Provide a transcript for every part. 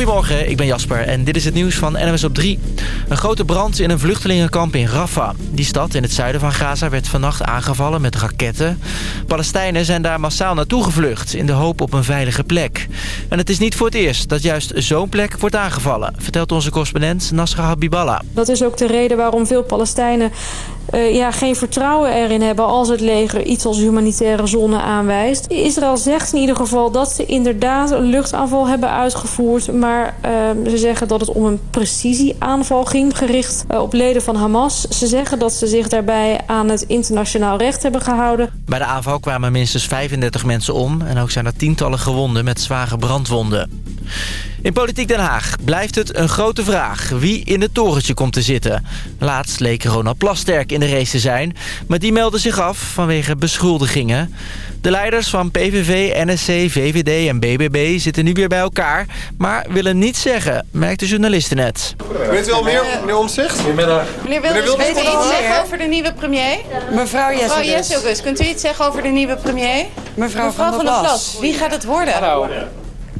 Goedemorgen, ik ben Jasper en dit is het nieuws van NMS op 3. Een grote brand in een vluchtelingenkamp in Rafah. Die stad in het zuiden van Gaza werd vannacht aangevallen met raketten. Palestijnen zijn daar massaal naartoe gevlucht in de hoop op een veilige plek. En het is niet voor het eerst dat juist zo'n plek wordt aangevallen... vertelt onze correspondent Nasra Habiballah. Dat is ook de reden waarom veel Palestijnen uh, ja, geen vertrouwen erin hebben als het leger iets als humanitaire zone aanwijst. Israël zegt in ieder geval dat ze inderdaad een luchtaanval hebben uitgevoerd. Maar uh, ze zeggen dat het om een precisieaanval ging, gericht uh, op leden van Hamas. Ze zeggen dat ze zich daarbij aan het internationaal recht hebben gehouden. Bij de aanval kwamen minstens 35 mensen om en ook zijn er tientallen gewonden met zware brandwonden. In Politiek Den Haag blijft het een grote vraag wie in het torentje komt te zitten. Laatst leek Ronald Plasterk in de race te zijn, maar die meldde zich af vanwege beschuldigingen. De leiders van PVV, NSC, VVD en BBB zitten nu weer bij elkaar, maar willen niets zeggen, merkt de journalisten net. Weet u wel meer, meneer Omtzigt? Goedemiddag. Meneer Wilders, weet u iets zeggen over de nieuwe premier? Mevrouw Jesselgus. Jesselgus, kunt u iets zeggen over de nieuwe premier? Mevrouw, Mevrouw van, der Plas. Wie gaat het worden? Hallo.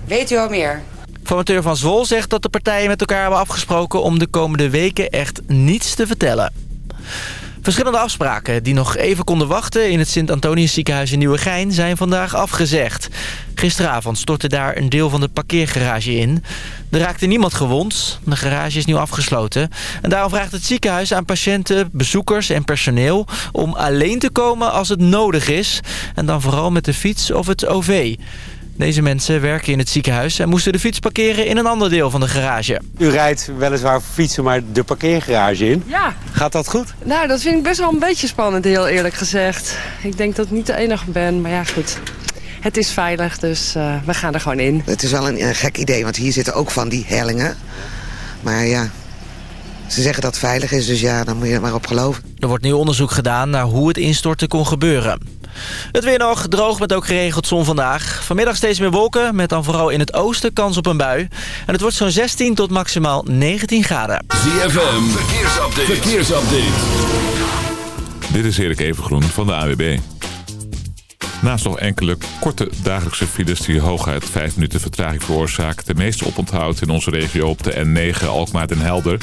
Weet u al meer? Formateur van Zwol zegt dat de partijen met elkaar hebben afgesproken... om de komende weken echt niets te vertellen. Verschillende afspraken die nog even konden wachten... in het Sint-Antonius ziekenhuis in Nieuwegein zijn vandaag afgezegd. Gisteravond stortte daar een deel van de parkeergarage in. Er raakte niemand gewond. De garage is nu afgesloten. En daarom vraagt het ziekenhuis aan patiënten, bezoekers en personeel... om alleen te komen als het nodig is. En dan vooral met de fiets of het OV. Deze mensen werken in het ziekenhuis en moesten de fiets parkeren in een ander deel van de garage. U rijdt weliswaar fietsen, maar de parkeergarage in. Ja. Gaat dat goed? Nou, dat vind ik best wel een beetje spannend, heel eerlijk gezegd. Ik denk dat ik niet de enige ben, maar ja, goed. Het is veilig, dus uh, we gaan er gewoon in. Het is wel een, een gek idee, want hier zitten ook van die hellingen. Maar ja, ze zeggen dat het veilig is, dus ja, dan moet je er maar op geloven. Er wordt nu onderzoek gedaan naar hoe het instorten kon gebeuren. Het weer nog, droog met ook geregeld zon vandaag. Vanmiddag steeds meer wolken, met dan vooral in het oosten kans op een bui. En het wordt zo'n 16 tot maximaal 19 graden. ZFM, verkeersupdate. verkeersupdate. Dit is Erik Evengroen van de AWB. Naast nog enkele korte dagelijkse files die hooguit 5 minuten vertraging veroorzaken... de meeste oponthoud in onze regio op de N9 Alkmaar en Helder...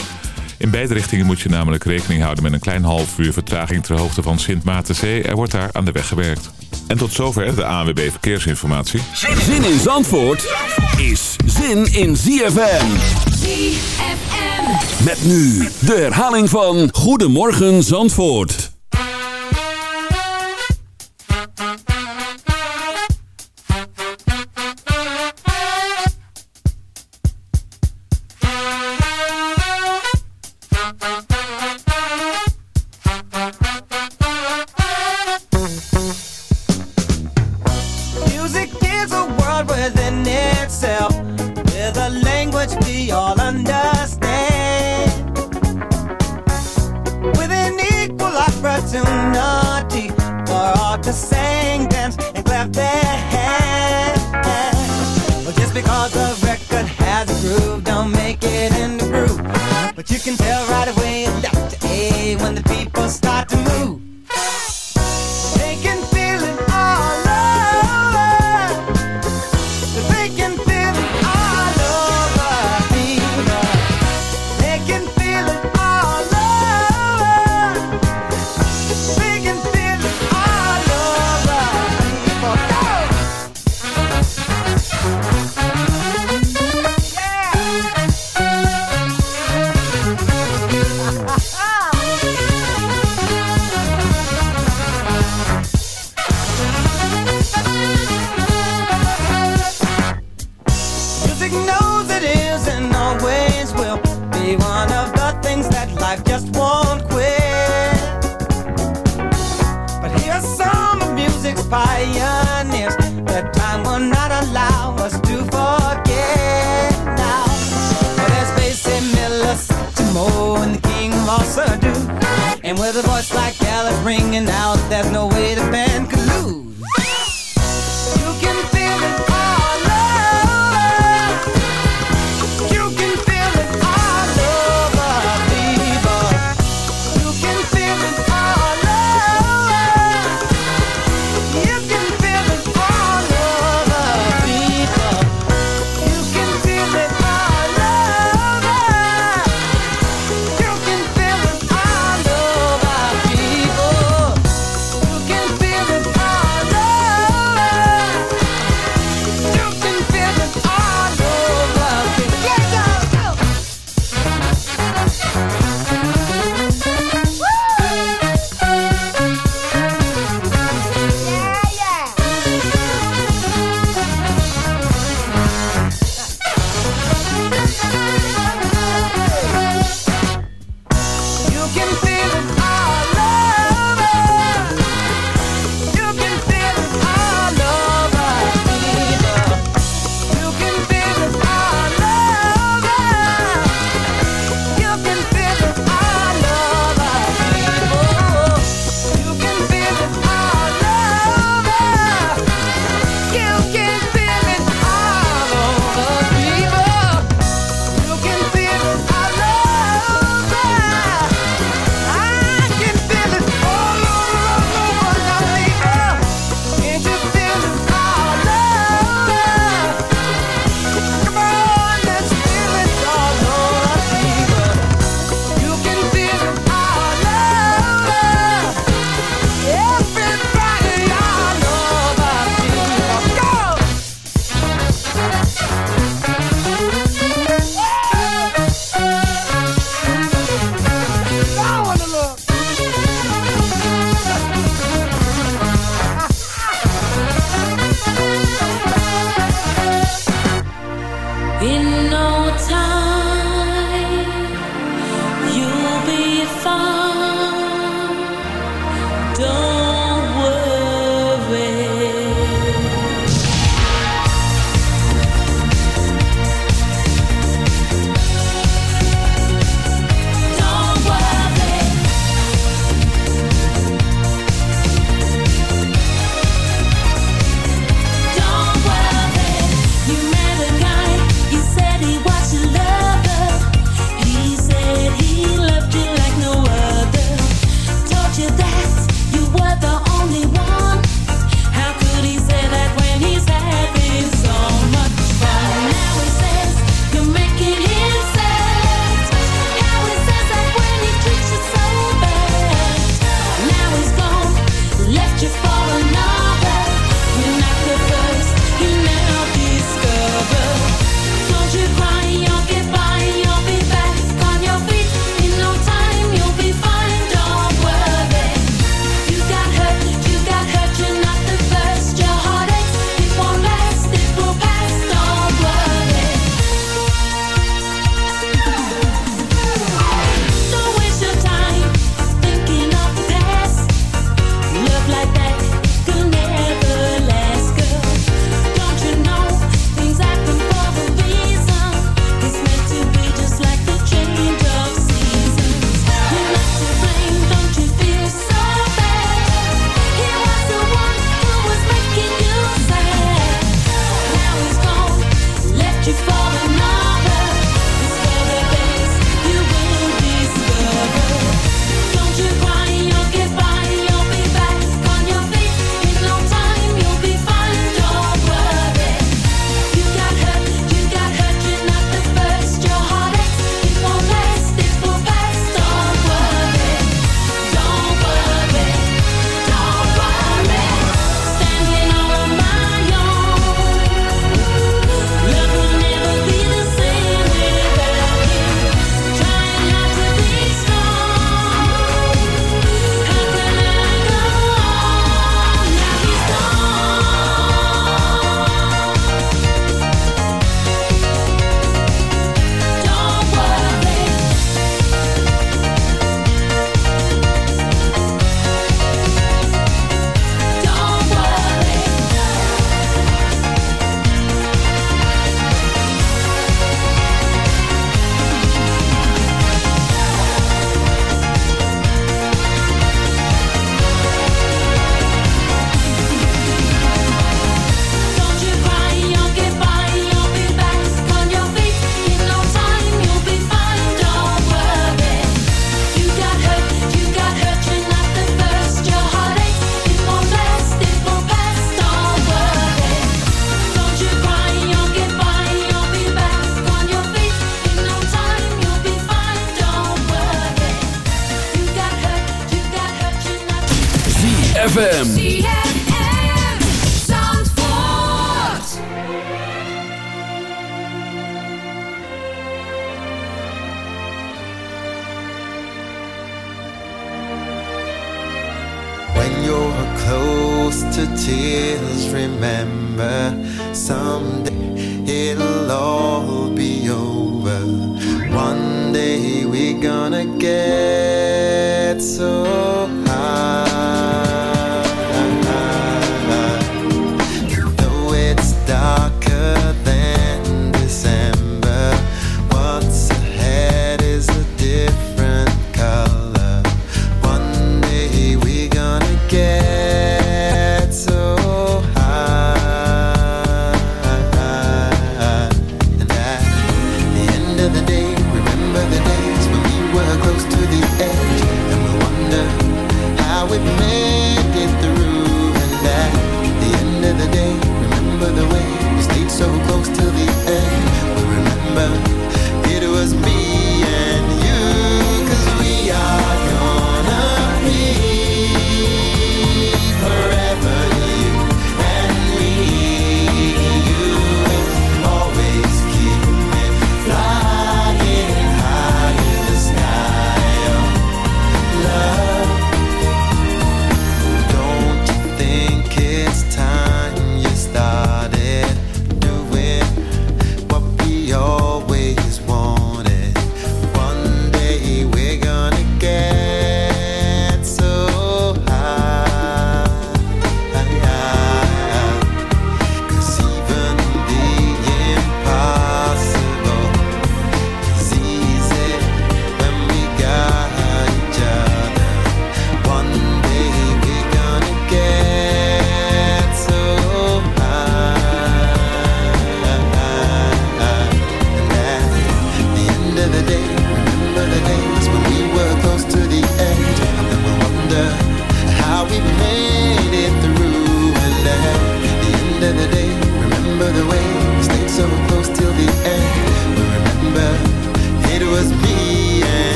In beide richtingen moet je namelijk rekening houden met een klein half uur vertraging ter hoogte van Sint Maartenzee. Er wordt daar aan de weg gewerkt. En tot zover de ANWB Verkeersinformatie. Zin in Zandvoort is zin in ZFM. ZFM. Met nu de herhaling van Goedemorgen Zandvoort.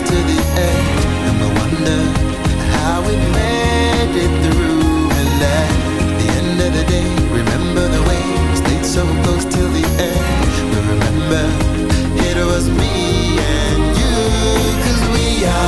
to the And we wonder how we made it through. At the end of the day Remember the way we stayed so close till the end. We remember it was me and you Cause we are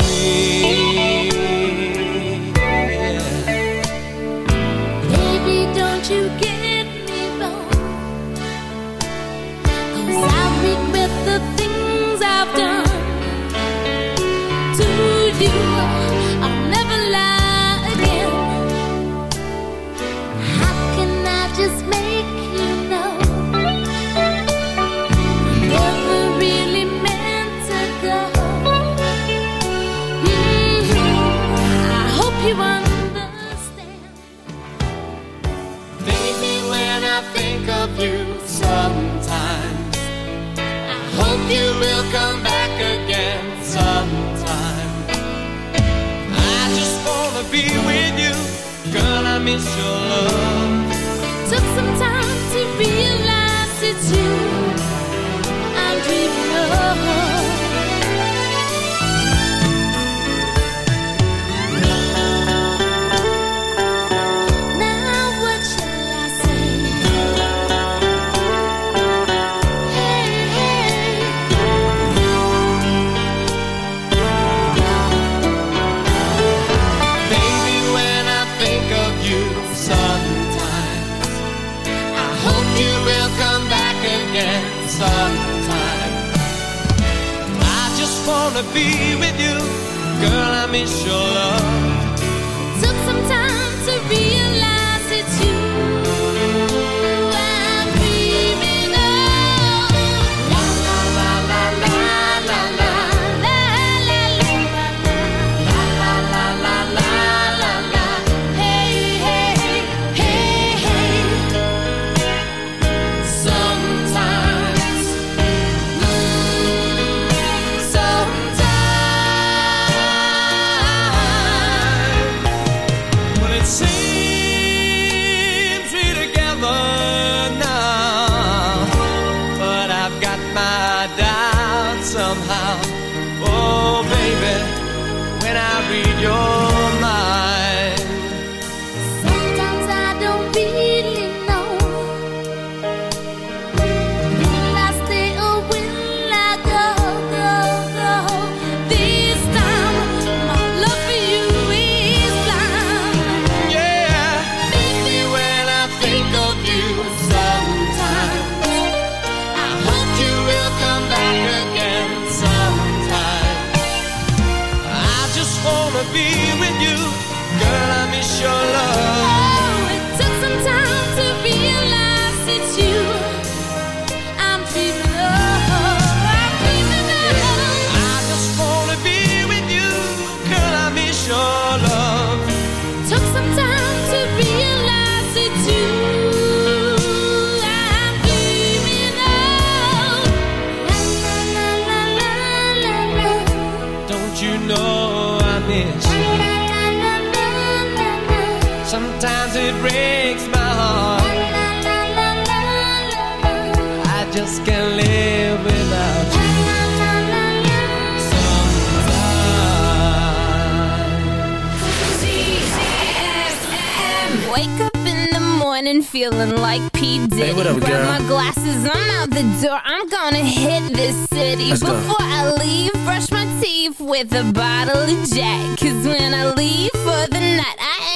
you give.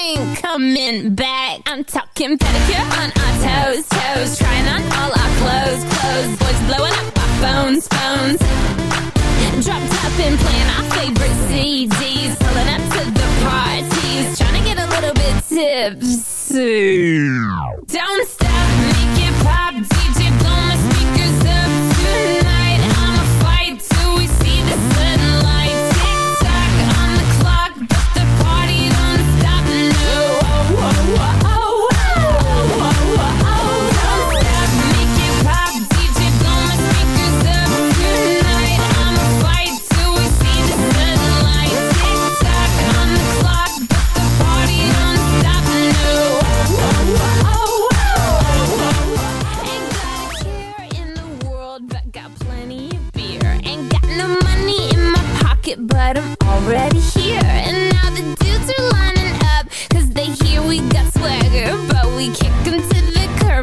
ain't coming back. I'm talking pedicure on our toes, toes. Trying on all our clothes, clothes. Boys blowing up our phones, phones. Drop top and playing our favorite CDs. Pulling up to the parties. Trying to get a little bit tipsy. Don't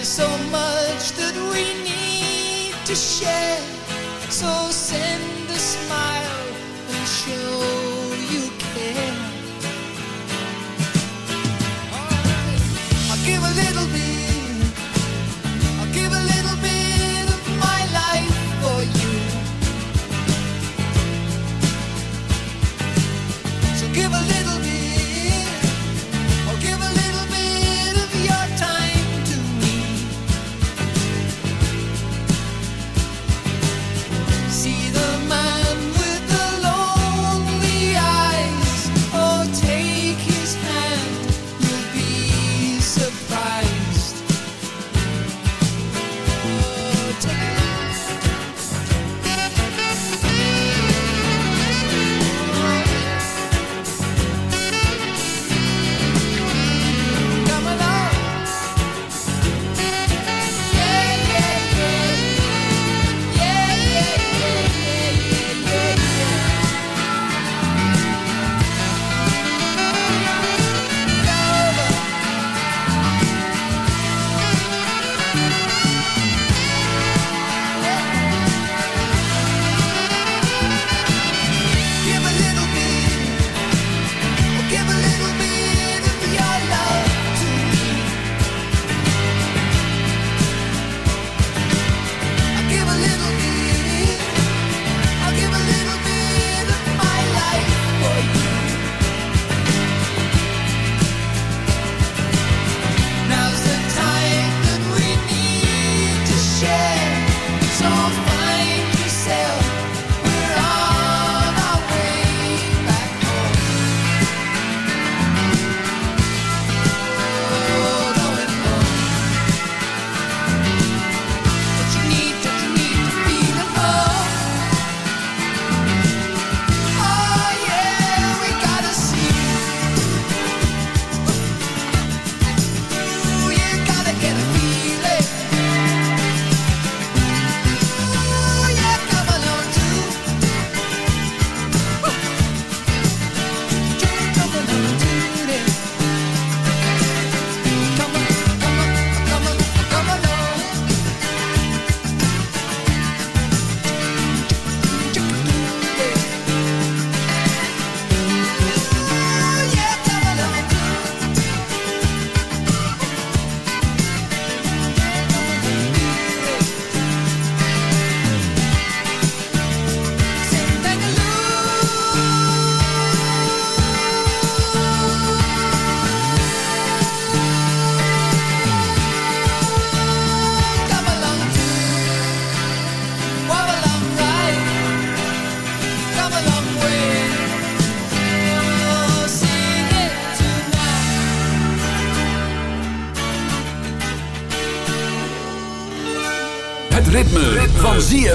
There's so much that we need to share. So send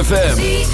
ZFM.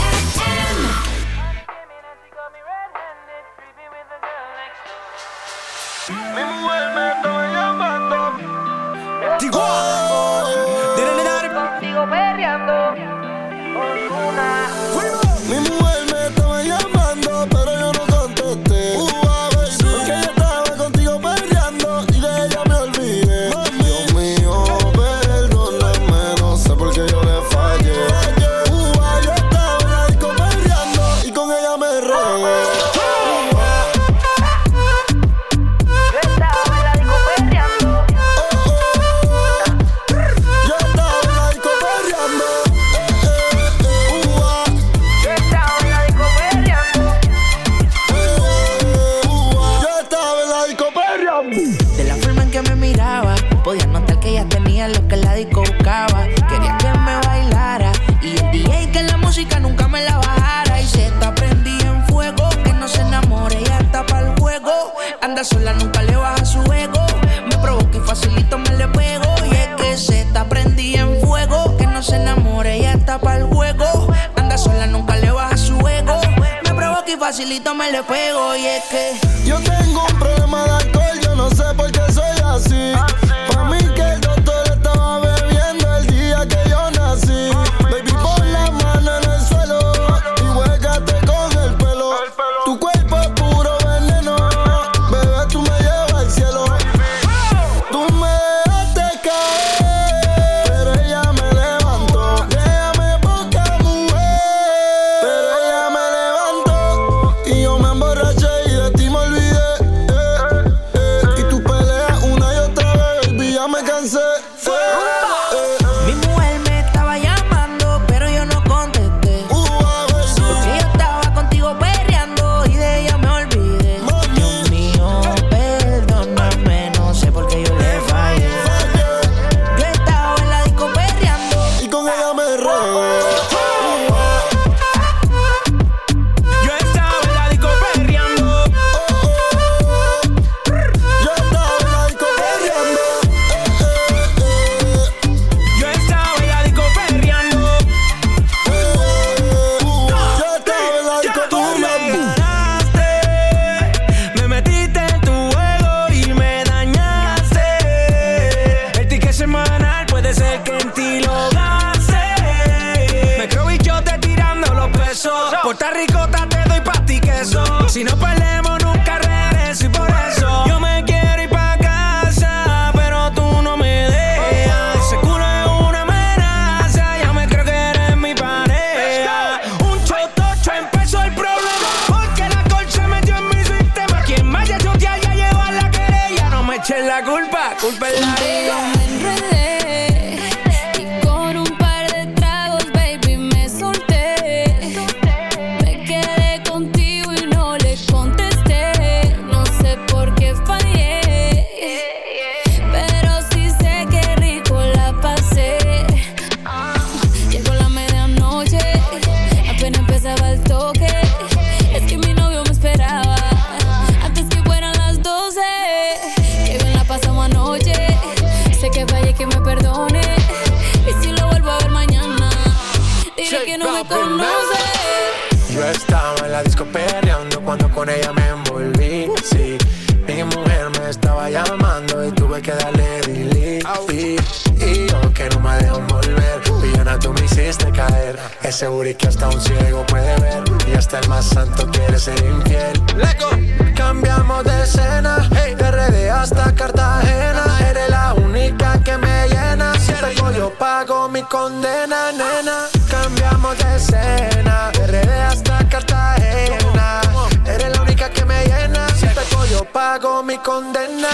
pago mi condena, nena. Cambiamos de escena, RD hasta Cartagena. Eres la única que me llena. Si te yo pago mi condena.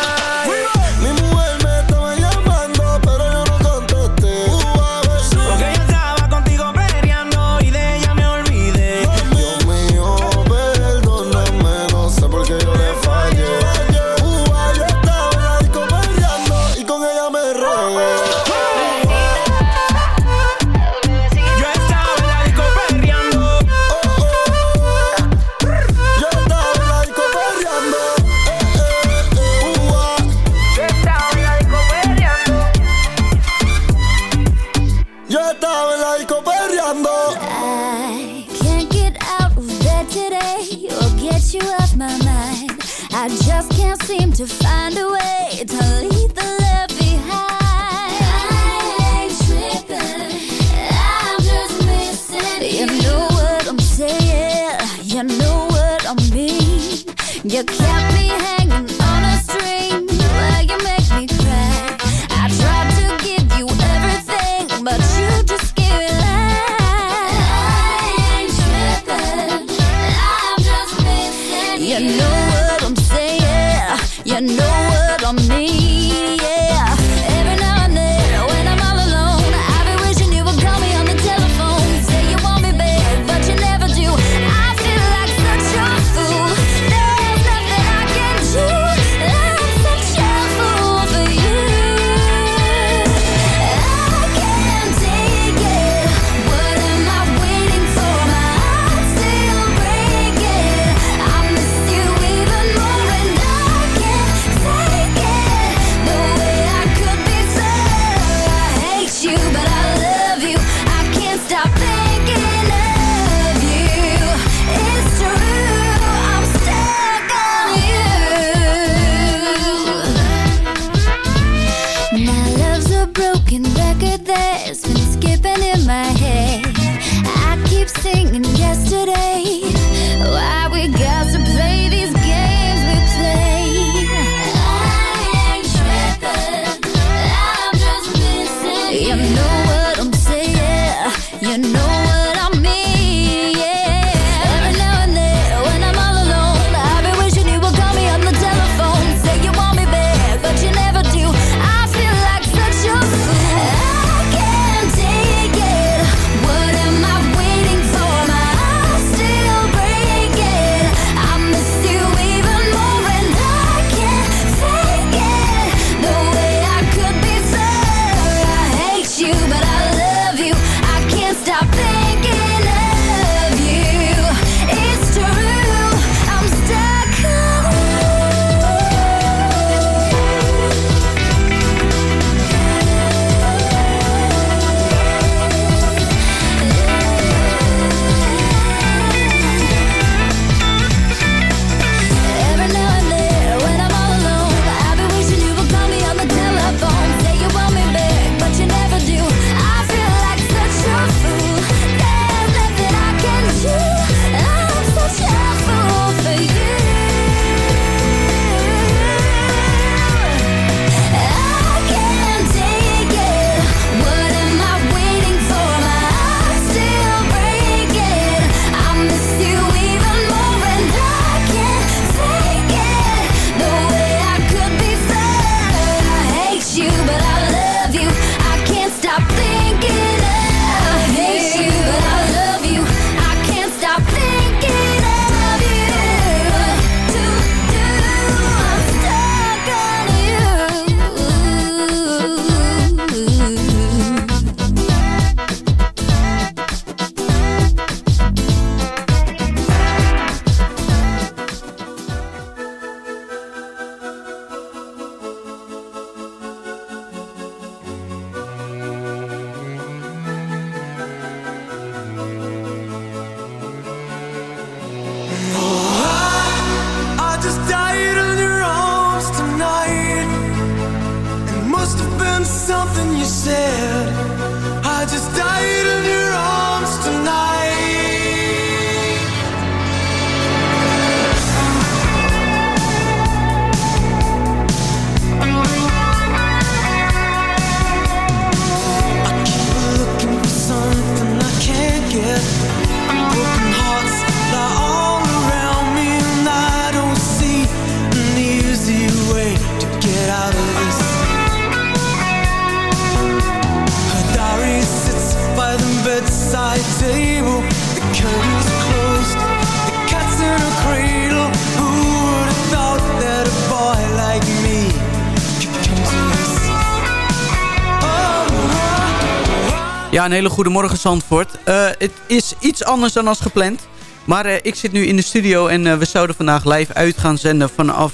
Een hele goede morgen Zandvoort. Eh, het is iets anders dan als gepland. Maar eh, ik zit nu in de studio en eh, we zouden vandaag live uit gaan zenden vanaf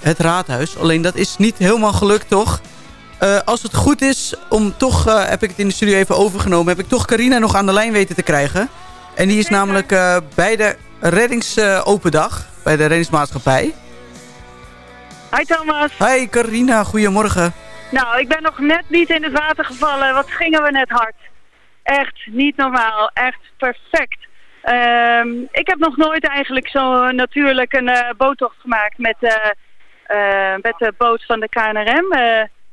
het raadhuis. Alleen dat is niet helemaal gelukt, toch? Als het goed is, om toch heb ik het in de studio even overgenomen... heb ik toch Carina nog aan de lijn weten te krijgen. En die is namelijk bij de reddingsopen dag, bij de reddingsmaatschappij. Hi Thomas. Hi Carina, goedemorgen. Nou, ik ben nog net niet in het water gevallen. Wat gingen we net hard. Echt niet normaal. Echt perfect. Ehm, ik heb nog nooit eigenlijk zo natuurlijk een eh, boottocht gemaakt met, eh, eh, met de boot van de KNRM.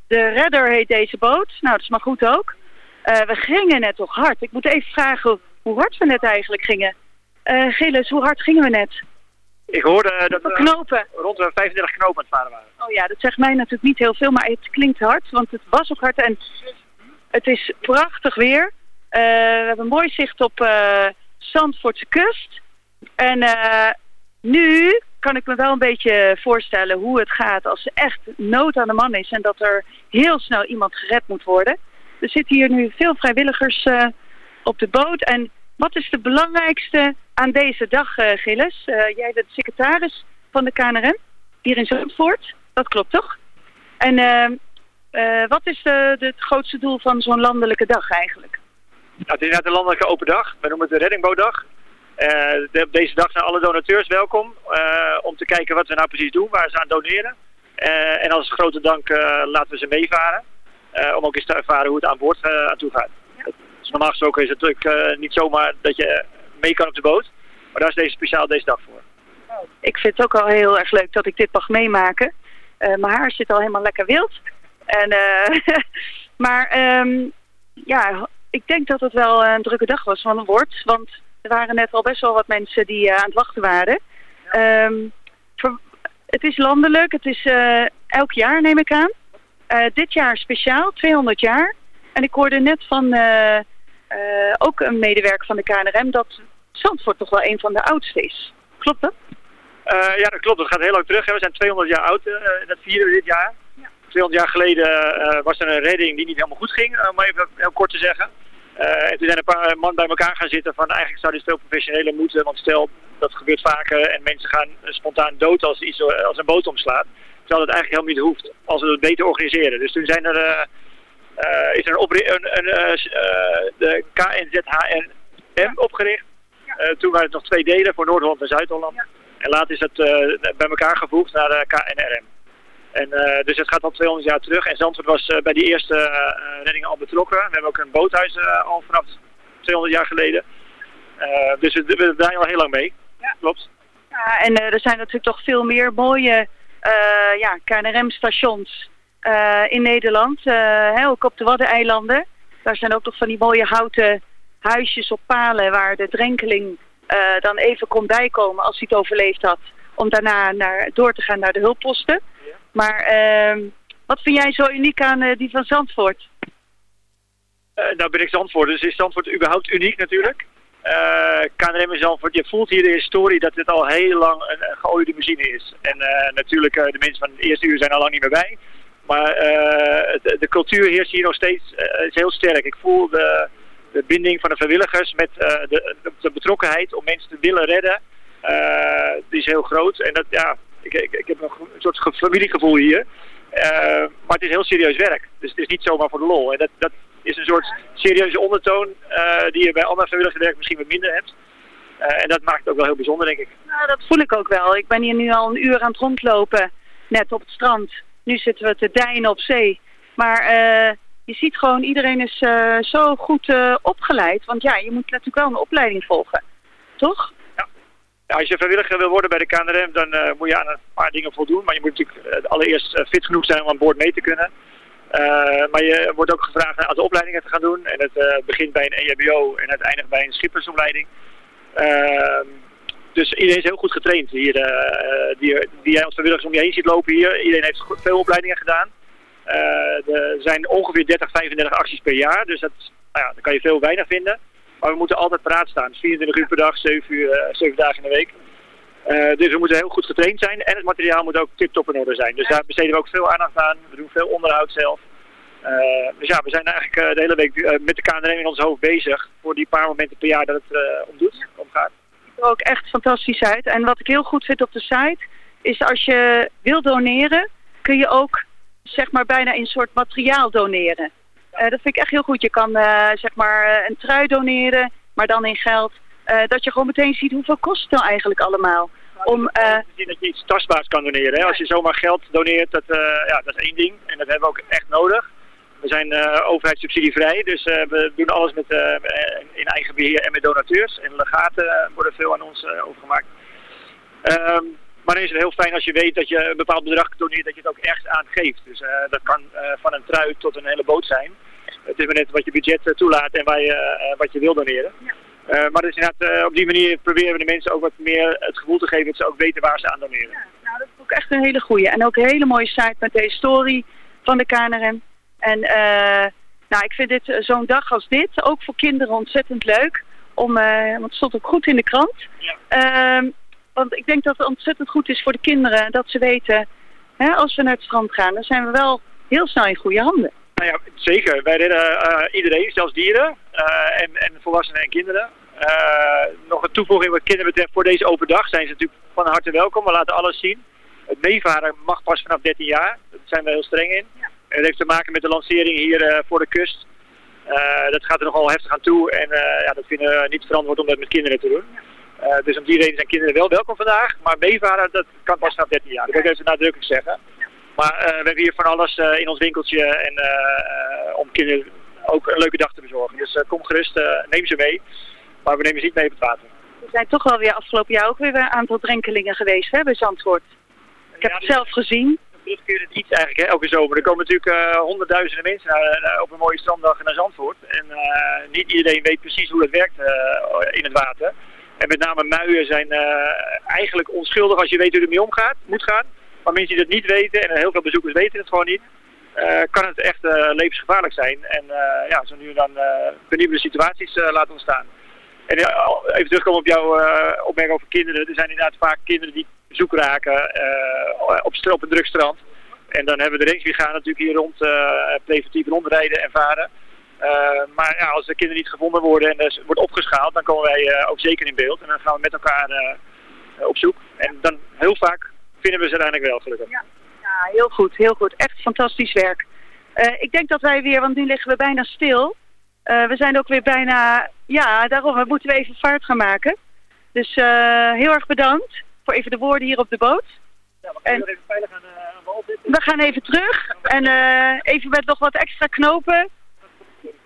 De Redder heet deze boot. Nou, dat is maar goed ook. We gingen net toch hard. Ik moet even vragen hoe hard we net eigenlijk gingen. Gilles, hoe hard gingen we net? Ik hoorde dat we knopen. rond de 35 knopen aan het varen waren. Oh ja, dat zegt mij natuurlijk niet heel veel, maar het klinkt hard, want het was ook hard en het is prachtig weer. Eh, we hebben mooi zicht op eh Zandvoortse kust. En eh, nu kan ik me wel een beetje voorstellen hoe het gaat als er echt nood aan de man is en dat er heel snel iemand gered moet worden. Er zitten hier nu veel vrijwilligers eh, op de boot. En wat is de belangrijkste aan deze dag, eh, Gilles? Eh, jij bent secretaris van de KNRM hier in Zandvoort. Dat klopt toch? En eh, wat is het grootste doel van zo'n landelijke dag eigenlijk? Nou, het is inderdaad een landelijke open dag. We noemen het de Reddingbootdag. De- op deze dag zijn alle donateurs welkom om te kijken wat we nou precies doen, waar ze aan doneren. En als grote dank laten we ze meevaren. om ook eens te ervaren hoe het aan boord aan toe gaat. Normaal gesproken is het natuurlijk niet zomaar dat je mee kan op de boot. Maar daar is deze speciaal deze dag voor. Ik vind het ook al heel erg leuk dat ik dit mag meemaken. Eh, mijn haar zit al helemaal lekker wild. En, eh, maar ehm, ja, ik denk dat het wel een drukke dag was van woord. Want er waren net al best wel wat mensen die eh, aan het wachten waren. Ehm, het is landelijk, het is elk jaar neem ik aan. Dit jaar speciaal, 200 jaar. En ik hoorde net van ook een medewerker van de KNRM dat Zandvoort toch wel een van de oudste is. Klopt dat? Eh, ja, dat klopt. Dat gaat heel lang terug. Hè. We zijn 200 jaar oud. eh, dat vieren we dit jaar. 200 jaar geleden eh, was er een redding die niet helemaal goed ging, om even heel kort te zeggen. En toen zijn een paar man bij elkaar gaan zitten van eigenlijk zou dit veel professioneler moeten. Want stel, dat gebeurt vaker en mensen gaan spontaan dood als, iets, als een boot omslaat. Terwijl dat eigenlijk helemaal niet hoeft, als we het beter organiseren. Dus toen zijn er, is er een, een, de KNZHNM opgericht. Eh, toen waren het nog twee delen voor Noord-Holland en Zuid-Holland. En later is het eh, bij elkaar gevoegd naar de KNRM. En, eh, dus het gaat al 200 jaar terug. En Zandvoort was eh, bij die eerste eh, reddingen al betrokken. We hebben ook een boothuis eh, al vanaf 200 jaar geleden. Eh, dus we, we draaien al heel lang mee. Ja. Klopt. Ja, en eh, er zijn natuurlijk toch veel meer mooie eh, ja, KNRM-stations eh, in Nederland. eh, hè, ook op de Waddeneilanden. Daar zijn ook nog van die mooie houten huisjes op palen... waar de drenkeling eh, dan even kon bijkomen als hij het overleefd had... om daarna naar, door te gaan naar de hulpposten. Maar ehm, wat vind jij zo uniek aan eh, die van Zandvoort? Eh, nou ben ik Zandvoort, dus is Zandvoort überhaupt uniek natuurlijk. KNRM in Zandvoort, je voelt hier de historie dat dit al heel lang een, een geoliede machine is. En natuurlijk, de mensen van het eerste uur zijn al lang niet meer bij. Maar de, de cultuur heerst hier nog steeds, is heel sterk. Ik voel de, de binding van de vrijwilligers met eh, de, de, betrokkenheid om mensen te willen redden. eh, die is heel groot. En dat, ja, ik, ik, ik heb een, soort ge- familiegevoel hier. Eh, maar het is heel serieus werk. Dus het is niet zomaar voor de lol. En dat, dat is een soort serieuze ondertoon die je bij ander vrijwilligerswerk misschien wat minder hebt. En dat maakt het ook wel heel bijzonder, denk ik. Nou, dat voel ik ook wel. Ik ben hier nu al een uur aan het rondlopen, net op het strand. Nu zitten we te deinen op zee. Maar je ziet gewoon, iedereen is eh, zo goed eh, opgeleid. Want ja, je moet natuurlijk wel een opleiding volgen. Toch? Ja, als je vrijwilliger wil worden bij de KNRM, dan eh, moet je aan een paar dingen voldoen. Maar je moet natuurlijk allereerst fit genoeg zijn om aan boord mee te kunnen. Maar je wordt ook gevraagd een aantal opleidingen te gaan doen. En het begint bij een EHBO en het eindigt bij een schippersopleiding. Ehm, dus iedereen is heel goed getraind hier, die, die jij als vrijwilligers om je heen ziet lopen hier. Iedereen heeft veel opleidingen gedaan. Eh, er zijn ongeveer 30, 35 acties per jaar. Dus dat, nou ja, dan kan je veel weinig vinden. Maar we moeten altijd paraat staan. Dus 24 uur per dag, 7, uur, eh, 7 dagen in de week. Eh, dus we moeten heel goed getraind zijn. En het materiaal moet ook tip-top in orde zijn. Dus daar besteden we ook veel aandacht aan. We doen veel onderhoud zelf. Eh, dus ja, we zijn eigenlijk eh, de hele week eh, met de KNRM in ons hoofd bezig. Voor die paar momenten per jaar dat het eh, om doet, om gaat. er ook echt fantastisch uit. En wat ik heel goed vind op de site, is als je wil doneren, kun je ook zeg maar bijna een soort materiaal doneren. Eh, dat vind ik echt heel goed. Je kan eh, zeg maar eh, een trui doneren, maar dan in geld. Dat je gewoon meteen ziet hoeveel kost het nou eigenlijk allemaal. Om, dat je iets tastbaars kan doneren. Hè? Als je zomaar geld doneert, dat, ja, dat is één ding. En dat hebben we ook echt nodig. We zijn overheidssubsidievrij, dus we doen alles met, in eigen beheer en met donateurs. En legaten worden veel aan ons overgemaakt. Ehm, maar dan is het heel fijn als je weet dat je een bepaald bedrag doneert, dat je het ook echt aan geeft. Dus eh, dat kan eh, van een trui tot een hele boot zijn. Het is maar net wat je budget eh, toelaat en waar je, wat je wil doneren. Maar dus inderdaad, op die manier proberen we de mensen ook wat meer het gevoel te geven dat ze ook weten waar ze aan doneren. nou, dat is ook echt een hele goeie. En ook een hele mooie site met deze story van de KNRM. En nou, ik vind dit zo'n dag als dit, ook voor kinderen ontzettend leuk. Om, want het stond ook goed in de krant. Ehm, want ik denk dat het ontzettend goed is voor de kinderen dat ze weten, hè, als we naar het strand gaan, dan zijn we wel heel snel in goede handen. Nou ja, zeker. Wij redden eh, iedereen, zelfs dieren eh, en, en volwassenen en kinderen. Eh, nog een toevoeging wat kinderen betreft voor deze open dag zijn ze natuurlijk van harte welkom. We laten alles zien. Het meevaren mag pas vanaf 13 jaar. Daar zijn we heel streng in. En dat heeft te maken met de lancering hier voor de kust. Dat gaat er nogal heftig aan toe en ja, dat vinden we niet verantwoord om dat met kinderen te doen. Eh, dus om die reden zijn kinderen wel welkom vandaag. Maar meevaren, dat kan pas vanaf 13 jaar. Dat wil ik even nadrukkelijk zeggen. Maar eh, we hebben hier van alles eh, in ons winkeltje en om kinderen ook een leuke dag te bezorgen. Dus kom gerust, neem ze mee. Maar we nemen ze niet mee op het water. We zijn toch wel weer afgelopen jaar ook weer een aantal drenkelingen geweest hè, bij Zandvoort. Ik heb het zelf gezien. terugkerend iets eigenlijk, hè, elke zomer. Er komen natuurlijk honderdduizenden mensen naar, op een mooie stranddag naar Zandvoort. En niet iedereen weet precies hoe dat werkt in het water. En met name muien zijn eh, eigenlijk onschuldig als je weet hoe ermee omgaat, moet gaan. Maar mensen die dat niet weten, en heel veel bezoekers weten het gewoon niet, eh, kan het echt eh, levensgevaarlijk zijn. En ja, zo nu dan penibele situaties laten ontstaan. En even terugkomen op jouw opmerking over kinderen. Er zijn inderdaad vaak kinderen die bezoek raken op, op een druk strand. En dan hebben we de rangebrigade natuurlijk hier rond preventief rondrijden en varen. Eh, maar ja, als de kinderen niet gevonden worden en er wordt opgeschaald, dan komen wij eh, ook zeker in beeld. En dan gaan we met elkaar eh, op zoek. En dan heel vaak vinden we ze uiteindelijk wel, gelukkig. Ja, heel goed, heel goed. Echt fantastisch werk. Ik denk dat wij weer, want nu liggen we bijna stil. We zijn ook weer bijna, ja, daarom we moeten we even vaart gaan maken. Dus heel erg bedankt voor even de woorden hier op de boot. En even veilig aan, aan wal zitten. we gaan even terug en even met nog wat extra knopen.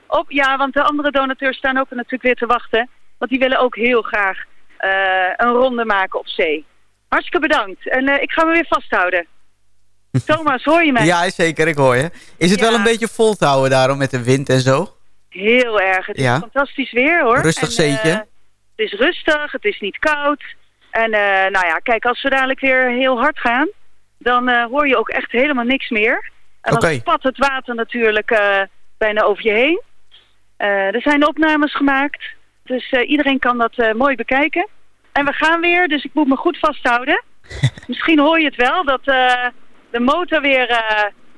Op, ja, want de andere donateurs staan ook natuurlijk weer te wachten. Want die willen ook heel graag eh, een ronde maken op zee. Hartstikke bedankt. En eh, ik ga me weer vasthouden. Thomas, hoor je mij? Ja, zeker, ik hoor je. Is het wel een beetje vol te houden daarom met de wind en zo? Heel erg. Het Ja. is fantastisch weer hoor. Rustig zeetje. eh, het is rustig, het is niet koud. En nou ja, kijk, als we dadelijk weer heel hard gaan, dan hoor je ook echt helemaal niks meer. En dan Oké. spat het water natuurlijk bijna over je heen. Eh, er zijn opnames gemaakt, dus eh, iedereen kan dat eh, mooi bekijken. En we gaan weer, dus ik moet me goed vasthouden. Misschien hoor je het wel, dat de motor weer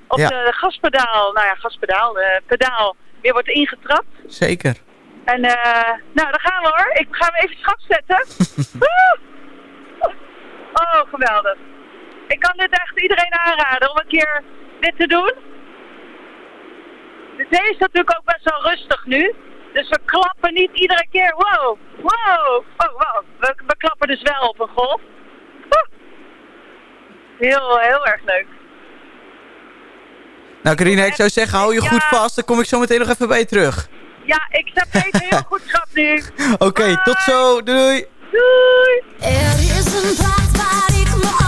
op Ja. de gaspedaal, nou ja, gaspedaal, pedaal, weer wordt ingetrapt. Zeker. En eh, nou, daar gaan we hoor. Ik ga hem even schat zetten. Oh, geweldig. Ik kan dit echt iedereen aanraden om een keer dit te doen de zee is natuurlijk ook best wel rustig nu. Dus we klappen niet iedere keer, wow, wow, oh, wow. We, klappen dus wel op een golf. Heel, heel erg leuk. Nou Karine, ik zou zeggen, hou je goed vast. Dan kom ik zo meteen nog even bij je terug. Ja, ik zet even heel goed schat nu. Oké, tot zo. Doei. Doei. Er is een plaats waar ik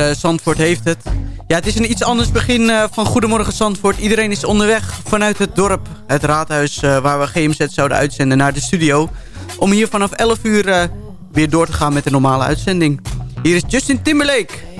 Zandvoort heeft het. Ja, het is een iets anders begin eh, van Goedemorgen Zandvoort. Iedereen is onderweg vanuit het dorp, het raadhuis... Eh, waar we GMZ zouden uitzenden naar de studio... om hier vanaf 11 uur eh, weer door te gaan met de normale uitzending. Hier is Justin Timberlake...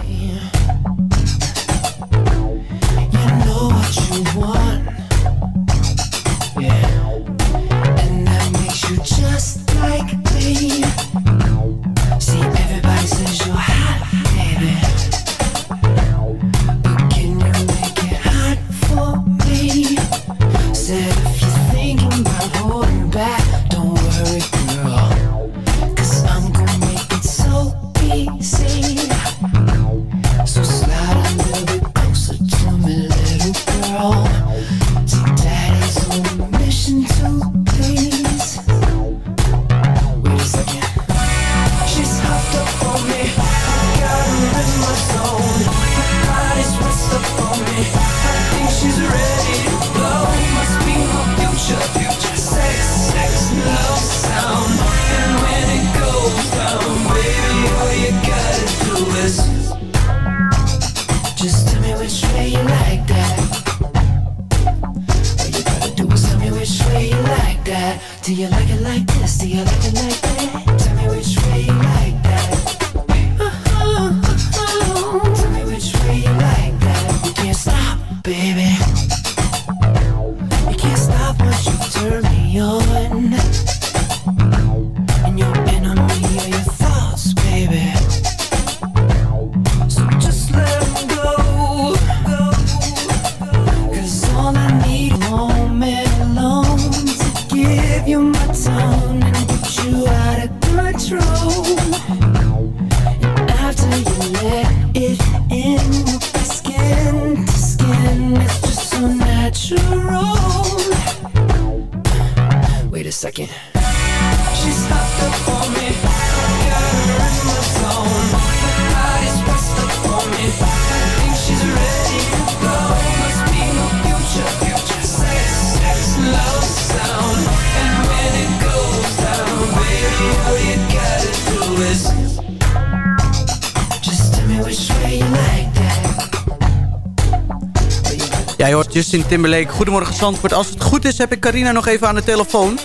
je hoort Justin Timberlake. Goedemorgen Zandvoort. Als het goed is, heb ik Carina nog even aan de telefoon.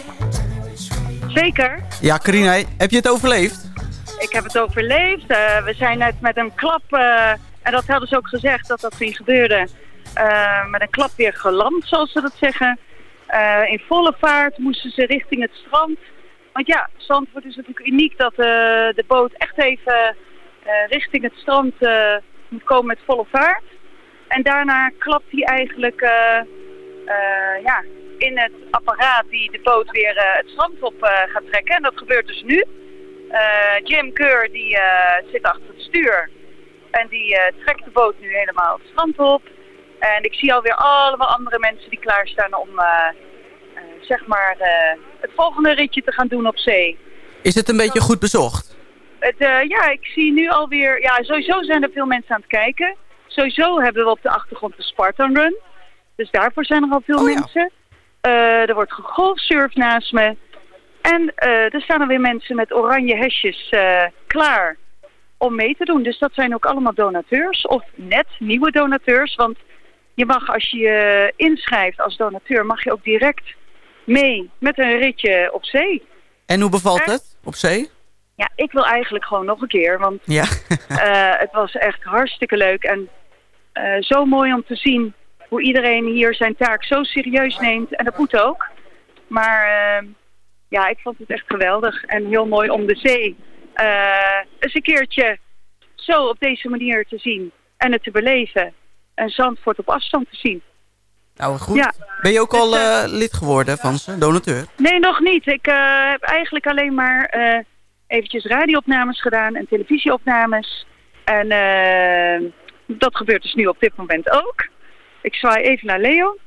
Zeker. Ja, Carina, heb je het overleefd? Ik heb het overleefd. Eh, we zijn net met een klap, eh, en dat hadden ze ook gezegd dat dat ging gebeuren, eh, met een klap weer geland, zoals ze dat zeggen. In volle vaart moesten ze richting het strand. Want ja, Zandvoort is natuurlijk uniek dat de boot echt even richting het strand moet komen met volle vaart. En daarna klapt hij eigenlijk ja, in het apparaat die de boot weer eh, het strand op eh, gaat trekken. En dat gebeurt dus nu. Eh, Jim Keur die zit achter het stuur. En die trekt de boot nu helemaal het strand op. En ik zie alweer allemaal andere mensen die klaarstaan om zeg maar het volgende ritje te gaan doen op zee. Is het een beetje goed bezocht? Het, ja, ik zie nu alweer... Ja, sowieso zijn er veel mensen aan het kijken. Sowieso hebben we op de achtergrond de Spartan Run. Dus daarvoor zijn er al veel mensen. Eh, er wordt gegolfsurfd naast me. En eh, er staan er weer mensen met oranje hesjes eh, klaar om mee te doen. Dus dat zijn ook allemaal donateurs. Of net nieuwe donateurs. Want je mag als je je inschrijft als donateur... mag je ook direct mee met een ritje op zee. En hoe bevalt het op zee? Ja, ik wil eigenlijk gewoon nog een keer. Want Ja. eh, het was echt hartstikke leuk. En eh, zo mooi om te zien hoe iedereen hier zijn taak zo serieus neemt. En dat moet ook. Maar eh, ja, ik vond het echt geweldig. En heel mooi om de zee eh, eens een keertje zo op deze manier te zien. En het te beleven. En Zandvoort op afstand te zien. Nou, goed. Ja. Ben je ook al eh, lid geworden van ze, donateur? Nee, nog niet. Ik eh, heb eigenlijk alleen maar eh eventjes radioopnames gedaan en televisieopnames. En eh, dat gebeurt dus nu op dit moment ook. Ik zwaai even naar Leo.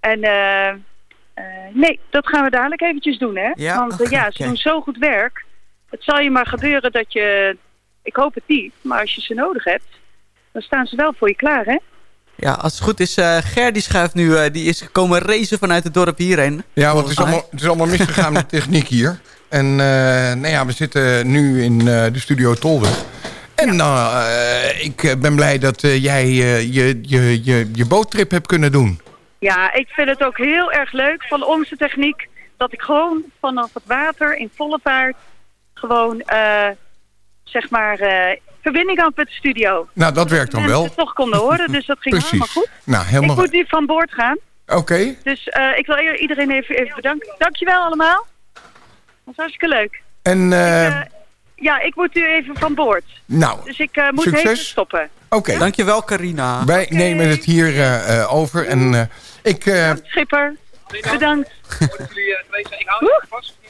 En eh, eh, nee, dat gaan we dadelijk eventjes doen, hè? Ja? Want eh, ja, ze doen zo goed werk. Het zal je maar gebeuren dat je... Ik hoop het niet, maar als je ze nodig hebt... dan staan ze wel voor je klaar, hè? Ja, als het goed is, eh Ger die schuift nu, eh, die is gekomen racen vanuit het dorp hierheen. Ja, want het is, allemaal, het is allemaal misgegaan met de techniek hier. En eh, nou ja, we zitten nu in eh, de studio Tolweg. En nou, eh, ik eh, ben blij dat eh, jij je, je, je, je boottrip hebt kunnen doen. Ja, ik vind het ook heel erg leuk van onze techniek... dat ik gewoon vanaf het water in volle vaart... gewoon, zeg maar, verbinding had met de studio. Nou, dat werkt dan wel. het toch konden horen, dus dat ging Precies. helemaal goed. Nou, helemaal Ik moet nu van boord gaan. Oké. Dus ik wil iedereen even, even bedanken. Dankjewel allemaal. Dat was hartstikke leuk. En ja, ik moet nu even van boord. nou, Dus ik eh, moet succes. even stoppen. oké. Dankjewel, Carina. Wij nemen het hier eh, eh, over. En eh, ik... eh, Schipper, bedankt.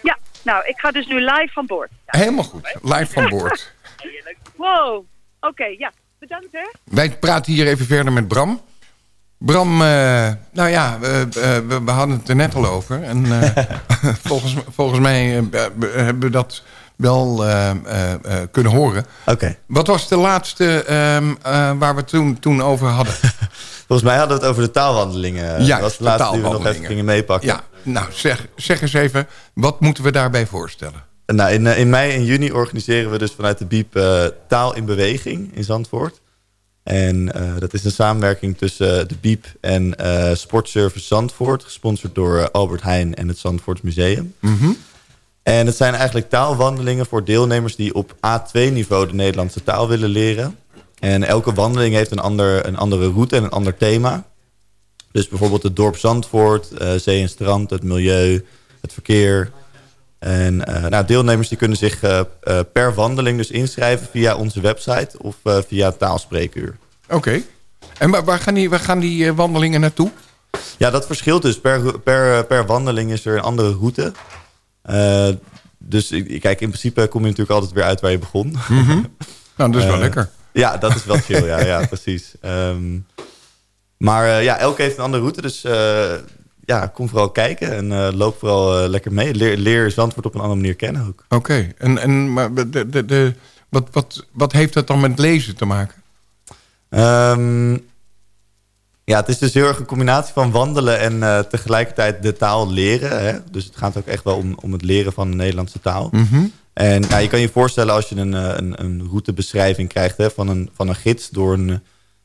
Ja, nou, ik ga dus nu live van boord. helemaal goed. Live van boord. Wow, oké, ja. Bedankt hè. Wij praten hier even verder met Bram. Bram, eh, nou ja, we, we, we hadden het er net al over. En eh, volgens, volgens mij be- hebben we dat wel eh, eh, eh, kunnen horen. Oké. Wat was de laatste ehm, eh, waar we het toen, toen over hadden? Volgens mij hadden we het over de taalwandelingen. Ja, dat was de laatste die we nog even gingen meepakken. Ja, nou zeg, zeg eens even, wat moeten we daarbij voorstellen? Nou, in, in mei en juni organiseren we dus vanuit de BIEB eh, Taal in Beweging in Zandvoort. En dat is een samenwerking tussen de BIEB en Sportservice Zandvoort. Gesponsord door Albert Heijn en het Zandvoorts Museum. Mhm. En het zijn eigenlijk taalwandelingen voor deelnemers die op A2-niveau de Nederlandse taal willen leren. En elke wandeling heeft een, ander, een andere route en een ander thema. Dus bijvoorbeeld het dorp Zandvoort, eh, zee en strand, het milieu, het verkeer. En eh, nou, deelnemers die kunnen zich eh, per wandeling dus inschrijven via onze website of via taalspreekuur. Oké. En waar, waar gaan die, waar gaan die wandelingen naartoe? Ja, dat verschilt dus. Per, per, per wandeling is er een andere route. Eh, dus ik- kijk, in principe kom je natuurlijk altijd weer uit waar je begon. Mhm. Nou, dat is wel Eh, lekker. Ja, dat is wel chill. ja, ja, precies. Ehm, maar eh, ja, elke heeft een andere route. Dus ja, kom vooral kijken en loop vooral lekker mee. Leer, leer Zandvoort op een andere manier kennen ook. Oké. En, en maar de, de, de, wat, wat, wat heeft dat dan met lezen te maken? Ehm, ja, het is dus heel erg een combinatie van wandelen en eh, tegelijkertijd de taal leren. Hè? Dus het gaat ook echt wel om, om het leren van de Nederlandse taal. Mhm. En nou, je kan je voorstellen als je een, eh, een, een routebeschrijving krijgt hè, van, een, van een gids door, een,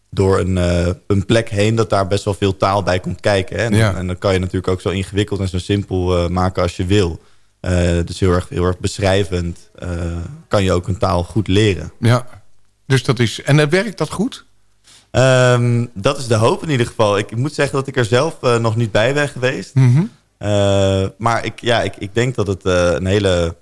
door een, eh, een plek heen, dat daar best wel veel taal bij komt kijken. Hè? En, Ja. en dan kan je natuurlijk ook zo ingewikkeld en zo simpel maken als je wil. Dus heel erg, heel erg beschrijvend kan je ook een taal goed leren. Ja. Dus dat is... En werkt dat goed? Ehm, dat is de hoop in ieder geval. Ik moet zeggen dat ik er zelf eh, nog niet bij ben geweest. Uh, maar ik, ja, ik, ik denk dat het uh, een hele...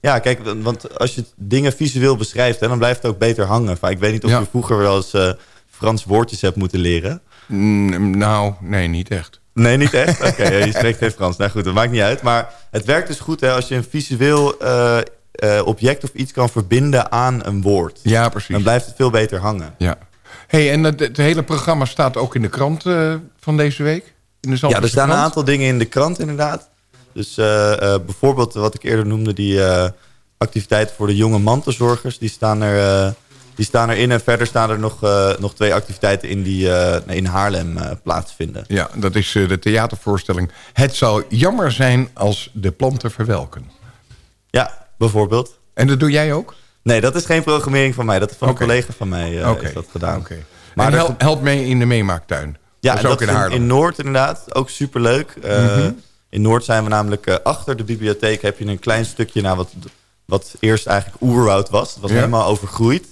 Ja, kijk, want als je dingen visueel beschrijft... Hè, dan blijft het ook beter hangen. Enfin, ik weet niet of Ja. je vroeger wel eens Frans woordjes hebt moeten leren. Mm, nou, nee, niet echt. Nee, niet echt? Oké, okay, je spreekt geen Frans. Nou goed, dat maakt niet uit. Maar het werkt dus goed hè, als je een visueel object of iets kan verbinden aan een woord. Ja, precies. Dan blijft het veel beter hangen. Ja. Hey, en het, het, hele programma staat ook in de krant uh, van deze week? In de ja, er staan krant? een aantal dingen in de krant inderdaad. Dus uh, uh, bijvoorbeeld wat ik eerder noemde, die activiteiten voor de jonge mantelzorgers, die staan er, die staan erin. En verder staan er nog, nog twee activiteiten in die in Haarlem plaatsvinden. Ja, dat is de theatervoorstelling. Het zou jammer zijn als de planten verwelken. Ja, bijvoorbeeld. En dat doe jij ook? Nee, dat is geen programmering van mij. Dat is van okay. een collega van mij uh, okay. is dat gedaan. Okay. Maar help, help mee in de meemaaktuin. Ja, dat is ook in, in, in Noord inderdaad. Ook superleuk. Uh, mm -hmm. In Noord zijn we namelijk uh, achter de bibliotheek... heb je een klein stukje naar wat, wat eerst eigenlijk oerwoud was. Het was ja. helemaal overgroeid.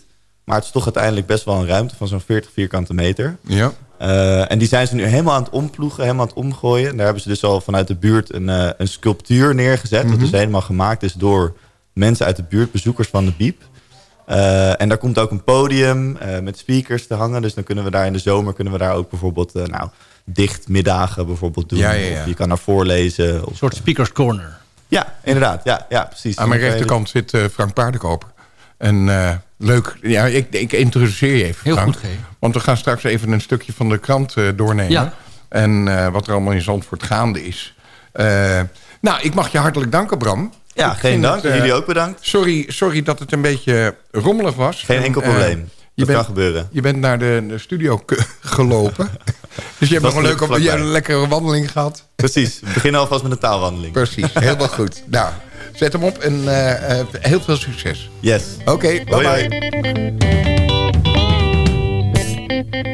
Maar het is toch uiteindelijk best wel een ruimte van zo'n 40 vierkante meter. Ja. Uh, en die zijn ze nu helemaal aan het omploegen, helemaal aan het omgooien. En daar hebben ze dus al vanuit de buurt een, uh, een sculptuur neergezet. Mm -hmm. Dat dus helemaal gemaakt is door mensen uit de buurt, bezoekers van de Biep. Uh, en daar komt ook een podium uh, met speakers te hangen. Dus dan kunnen we daar in de zomer kunnen we daar ook bijvoorbeeld uh, nou, dichtmiddagen bijvoorbeeld doen. Ja, ja, ja. Of je kan naar voorlezen. Of, een soort speakers corner. Ja, inderdaad. Ja, ja precies. Aan mijn rechterkant zit Frank Paardenkoper. En leuk, ja, ik, ik introduceer je even Heel Frank, goed, G. Want we gaan straks even een stukje van de krant doornemen. Ja. En wat er allemaal in Zandvoort gaande is. nou, ik mag je hartelijk danken, Bram. Ja, ik geen dank. Het, uh, Jullie ook bedankt. Sorry, sorry dat het een beetje rommelig was. Geen enkel en, probleem. Dat bent, kan gebeuren. Je bent naar de, de studio gelopen. dus je hebt nog een leuke je hebt een lekkere wandeling gehad. Precies. We beginnen alvast met een taalwandeling. Precies. Helemaal goed. Nou, zet hem op en uh, heel veel succes. Yes. Oké, okay, bye bye.